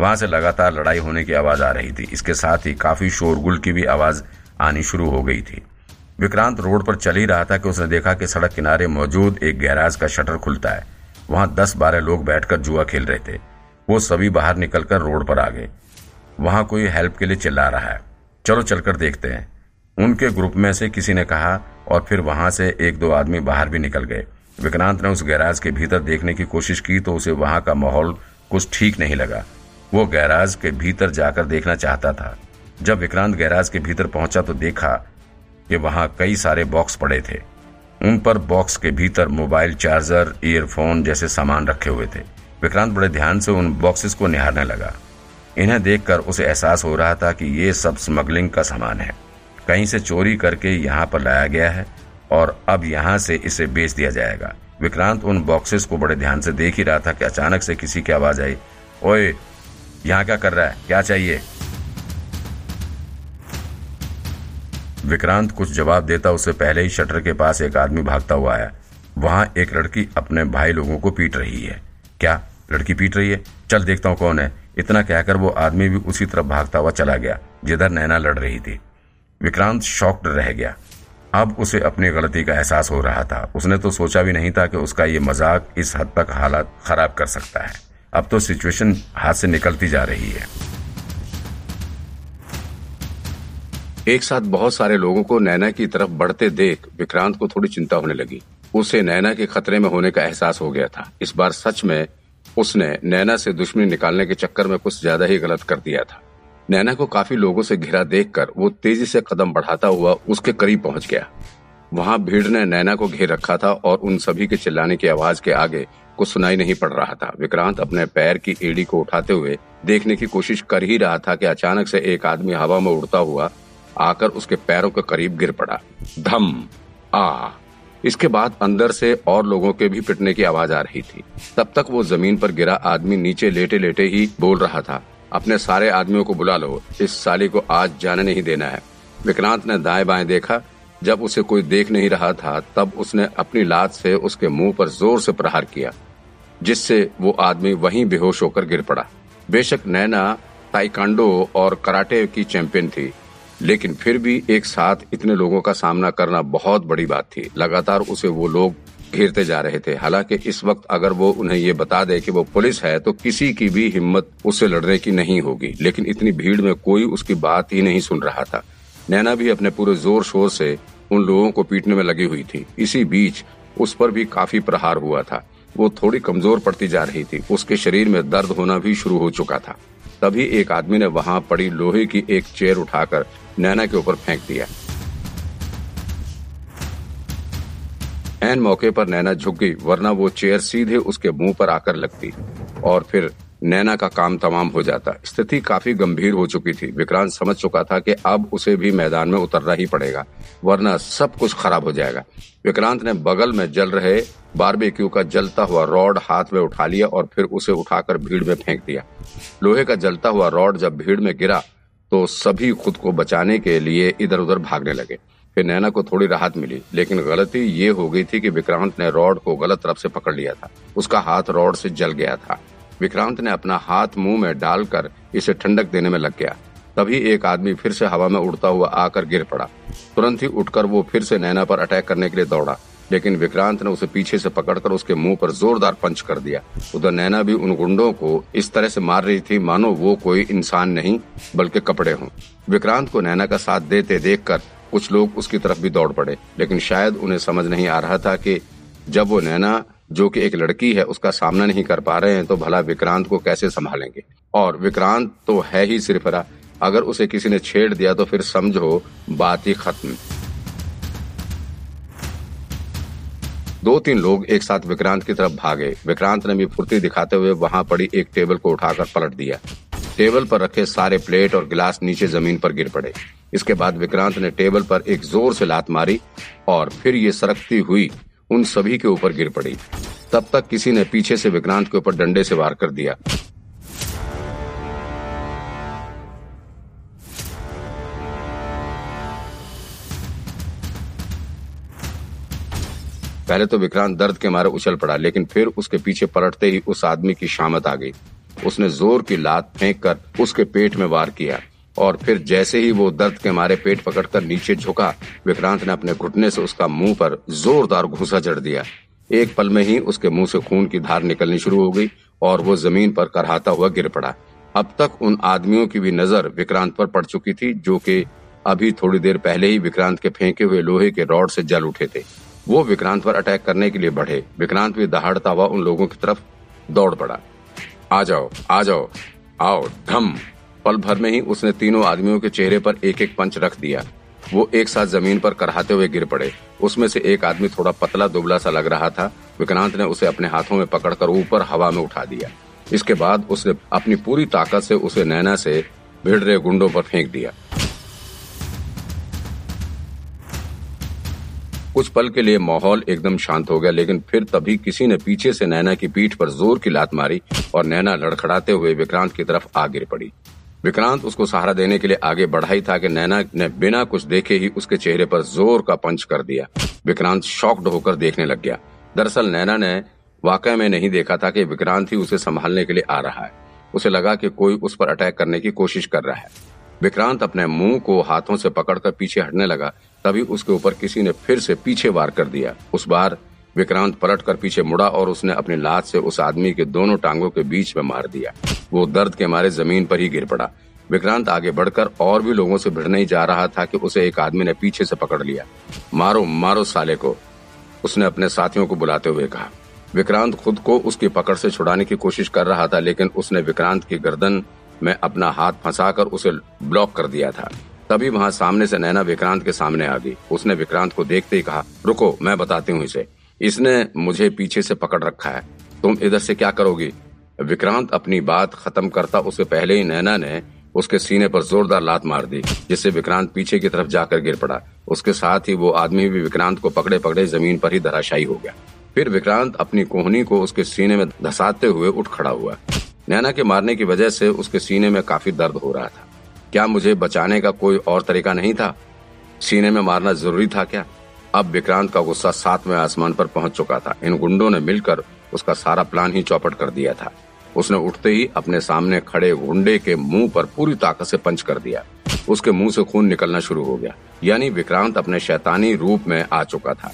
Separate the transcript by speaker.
Speaker 1: वहाँ से लगातार लड़ाई होने की आवाज़ आ रही थी। इसके साथ ही काफ़ी शोरगुल की भी आवाज़ आनी शुरू हो गई थी। विक्रांत रोड पर चल ही रहा था कि उसने देखा कि सड़क किनारे मौजूद एक गैराज का शटर खुलता है। वहाँ दस बारह लोग बैठकर जुआ खेल रहे थे। वो सभी बाहर निकलकर रोड पर आ गए। वहाँ कोई हेल्प के लिए चिल्ला रहा है। चलो चलकर देखते हैं। उनके ग्रुप में से किसी ने कहा और फिर वहाँ से एक दो आदमी बाहर भी निकल गए। विक्रांत ने उस गैराज के भीतर देखने की कोशिश की तो उसे वहाँ का माहौल कुछ ठीक नहीं लगा। वो गैराज के भीतर जाकर देखना चाहता था। जब विक्रांत गैराज के भीतर पहुँचा तो देखा कि वहाँ कई सारे बॉक्स पड़े थे। उन पर बॉक्स के भीतर मोबाइल चार्जर ईयरफोन जैसे सामान रखे हुए थे। विक्रांत बड़े ध्यान से उन बॉक्सेस को निहारने लगा। इन्हें देखकर उसे एहसास हो रहा था कि ये सब स्मगलिंग का सामान है। कहीं से चोरी करके यहाँ पर लाया गया है और अब यहाँ से इसे बेच दिया जाएगा। विक्रांत उन बॉक्सेस को बड़े ध्यान से देख ही रहा था कि अचानक से किसी की आवाज़ आई, ओए यहाँ क्या कर रहा है? क्या चाहिए? विक्रांत कुछ जवाब देता उससे पहले ही शटर के पास एक आदमी भागता हुआ आया। वहाँ एक लड़की अपने भाई लोगों को पीट रही है। क्या लड़की पीट रही है? चल देखता हूँ कौन है। इतना कहकर वो आदमी भी उसी तरफ़ भागता हुआ चला गया, जिधर नैना लड़ रही थी। विक्रांत शॉक्ड रह गया। अब उसे अपनी गलती का एहसास हो रहा था। उसने तो सोचा भी नहीं था कि उसका ये मज़ाक इस हद तक हालात खराब कर सकता है। अब तो सिचुएशन हाथ से निकलती जा रही है।
Speaker 2: एक साथ बहुत सारे लोगों को नैना की तरफ़ बढ़ते देख विक्रांत को थोड़ी चिंता होने लगी। उसे नैना के खतरे में होने का एहसास हो गया था। इस बार सच में उसने नैना से दुश्मनी निकालने के चक्कर में कुछ ज़्यादा ही गलत कर दिया था। नैना को काफ़ी लोगों से घिरा देखकर वो तेज़ी से कदम बढ़ाता हुआ उसके करीब पहुँच गया। वहाँ भीड़ ने नैना को घेर रखा था और उन सभी के चिल्लाने की आवाज़ के आगे कुछ सुनाई नहीं पड़ रहा था। विक्रांत अपने पैर की एड़ी को उठाते हुए देखने की कोशिश कर ही रहा था कि अचानक से एक आदमी हवा में उड़ता हुआ आकर उसके पैरों के करीब गिर पड़ा। धम! आ! इसके बाद अंदर से और लोगों के भी पिटने की आवाज़ आ रही थी। तब तक वो ज़मीन पर गिरा आदमी नीचे लेटे लेटे ही बोल रहा था। अपने सारे आदमियों को बुला लो। इस साली को आज जाने नहीं देना है। विक्रांत ने दाएँ बाएँ देखा। जब उसे कोई देख नहीं रहा था, तब उसने अपनी लात से उसके मुँह पर ज़ोर से प्रहार किया। जिससे वो आदमी वहीं बेहोश होकर गिर पड़ा। बेशक नैना ताइकांडो और कराटे की चैंपियन थी, लेकिन फिर भी एक साथ इतने लोगों का सामना करना बहुत बड़ी बात थी। लगातार उसे वो लोग घेरते जा रहे थे। हालाँकि इस वक्त अगर वो उन्हें ये बता दे कि वो पुलिस है तो किसी की भी हिम्मत उससे लड़ने की नहीं होगी। लेकिन इतनी भीड़ में कोई उसकी बात ही नहीं सुन रहा था। नैना भी अपने पूरे ज़ोर शोर से उन लोगों को पीटने में लगी हुई थी। इसी बीच उस पर भी काफ़ी प्रहार हुआ था। वो थोड़ी कमज़ोर पड़ती जा रही थी। उसके शरीर में दर्द होना भी शुरू हो चुका था। तभी एक आदमी ने वहाँ पड़ी लोहे की एक चेयर उठाकर नैना के ऊपर फेंक दिया। एन मौके पर नैना झुक गई, वरना वो चेयर सीधे उसके मुँह पर आकर लगती और फिर नैना का काम तमाम हो जाता। स्थिति काफ़ी गंभीर हो चुकी थी। विक्रांत समझ चुका था कि अब उसे भी मैदान में उतरना ही पड़ेगा, वरना सब कुछ खराब हो जाएगा। विक्रांत ने बगल में जल रहे बारबेक्यू का जलता हुआ रॉड हाथ में उठा लिया और फिर उसे उठाकर भीड़ में फेंक दिया। लोहे का जलता हुआ रॉड जब भीड़ में गिरा तो सभी खुद को बचाने के लिए इधर उधर भागने लगे। फिर नैना को थोड़ी राहत मिली, लेकिन गलती ये हो गई थी कि विक्रांत ने रॉड को गलत तरफ़ से पकड़ लिया था। उसका हाथ रॉड से जल गया था। विक्रांत ने अपना हाथ मुँह में डालकर इसे ठंडक देने में लग गया। तभी एक आदमी फिर से हवा में उड़ता हुआ आकर गिर पड़ा। तुरंत ही उठकर वो फिर से नैना पर अटैक करने के लिए दौड़ा। लेकिन विक्रांत ने उसे पीछे से पकड़कर उसके मुँह पर जोरदार पंच कर दिया। उधर नैना भी उन गुंडों को इस तरह से मार रही थी, मानो वो कोई इंसान नहीं, बल्कि कपड़े हों। विक्रांत को नैना का साथ देते देखकर कुछ लोग उसकी तरफ़ भी दौड़ पड़े, लेकिन शायद उन्हें समझ नहीं आ रहा था कि जब वो नैना, जो कि एक लड़की है, उसका सामना नहीं कर पा रहे हैं तो भला विक्रांत को कैसे संभालेंगे? और विक्रांत तो है ही सिरफरा। अगर उसे किसी ने छेड़ दिया तो फिर समझो, बात ही खत्म। दो तीन लोग एक साथ विक्रांत की तरफ़ भागे। विक्रांत ने भी फुर्ती दिखाते हुए वहाँ पड़ी एक टेबल को उठाकर पलट दिया। टेबल पर रखे सारे प्लेट और गिलास नीचे ज़मीन पर गिर पड़े। इसके बाद विक्रांत ने टेबल पर एक ज़ोर से लात मारी और फिर ये सरकती हुई उन सभी के ऊपर गिर पड़ी। तब तक किसी ने पीछे से विक्रांत के ऊपर डंडे से वार कर दिया। पहले तो विक्रांत दर्द के मारे उछल पड़ा, लेकिन फिर उसके पीछे पलटते ही उस आदमी की शामत आ गई। उसने ज़ोर की लात फेंक कर उसके पेट में वार किया और फिर जैसे ही वो दर्द के मारे पेट पकड़कर नीचे झुका, विक्रांत ने अपने घुटने से उसका मुँह पर जोरदार घुसा चढ़ दिया। एक पल में ही उसके मुँह से खून की धार निकलनी शुरू हो गई और वो ज़मीन पर करहाता हुआ गिर पड़ा। अब तक उन आदमियों की भी नज़र विक्रांत पर पड़ चुकी थी, जो कि अभी थोड़ी देर पहले ही विक्रांत के फेंके हुए लोहे के रॉड से जल उठे थे। वो विक्रांत पर अटैक करने के लिए बढ़े। विक्रांत भी दहाड़ता हुआ उन लोगों की तरफ़ दौड़ पड़ा। आ जाओ आ जाओ, आओ, धम। पल भर में ही उसने तीनों आदमियों के चेहरे पर एक एक पंच रख दिया। वो एक साथ ज़मीन पर करहाते हुए गिर पड़े। उसमें से एक आदमी थोड़ा पतला दुबला सा लग रहा था। विक्रांत ने उसे अपने हाथों में पकड़कर ऊपर हवा में उठा दिया। इसके बाद उसने अपनी पूरी ताकत से उसे नैना से भिड़ रहे गुंडों पर फेंक दिया। कुछ पल के लिए माहौल एकदम शांत हो गया, लेकिन फिर तभी किसी ने पीछे से नैना की पीठ पर ज़ोर की लात मारी और नैना लड़खड़ाते हुए विक्रांत की तरफ़ आ गिर पड़ी। विक्रांत उसको सहारा देने के लिए आगे बढ़ा ही था कि नैना ने बिना कुछ देखे ही उसके चेहरे पर ज़ोर का पंच कर दिया। विक्रांत शॉक्ड होकर देखने लग गया। दरअसल नैना ने वाकई में नहीं देखा था कि विक्रांत ही उसे संभालने के लिए आ रहा है। उसे लगा कि कोई उस पर अटैक करने की कोशिश कर रहा है। विक्रांत अपने मुँह को हाथों से पकड़कर पीछे हटने लगा, तभी उसके ऊपर किसी ने फिर से पीछे वार कर दिया। उस बार विक्रांत पलट कर पीछे मुड़ा और उसने अपनी लात से उस आदमी के दोनों टांगों के बीच में मार दिया। वो दर्द के मारे ज़मीन पर ही गिर पड़ा। विक्रांत आगे बढ़कर और भी लोगों से भिड़ने ही जा रहा था कि उसे एक आदमी ने पीछे से पकड़ लिया। मारो मारो साले को, उसने अपने साथियों को बुलाते हुए कहा। विक्रांत खुद को उसकी पकड़ से छुड़ाने की कोशिश कर रहा था, लेकिन उसने विक्रांत की गर्दन में अपना हाथ फंसाकर उसे ब्लॉक कर दिया था। तभी वहाँ सामने से नैना विक्रांत के सामने आ गई। उसने विक्रांत को देखते ही कहा, रुको, मैं बताती हूँ इसे। इसने मुझे पीछे से पकड़ रखा है। तुम इधर से क्या करोगी? विक्रांत अपनी बात खत्म करता उससे पहले ही नैना ने उसके सीने पर जोरदार लात मार दी, जिससे विक्रांत पीछे की तरफ़ जाकर गिर पड़ा। उसके साथ ही वो आदमी भी विक्रांत को पकड़े पकड़े ज़मीन पर ही धराशायी हो गया। फिर विक्रांत अपनी कोहनी को उसके सीने में धसाते हुए उठ खड़ा हुआ। नैना के मारने की वजह से उसके सीने में काफ़ी दर्द हो रहा था। क्या मुझे बचाने का कोई और तरीका नहीं था? सीने में मारना ज़रूरी था क्या? अब विक्रांत का गुस्सा सातवें आसमान पर पहुँच चुका था। इन गुंडों ने मिलकर उसका सारा प्लान ही चौपट कर दिया था। उसने उठते ही अपने सामने खड़े गुंडे के मुँह पर पूरी ताकत से पंच कर दिया। उसके मुँह से खून निकलना शुरू हो गया। यानी विक्रांत अपने शैतानी रूप में आ चुका था।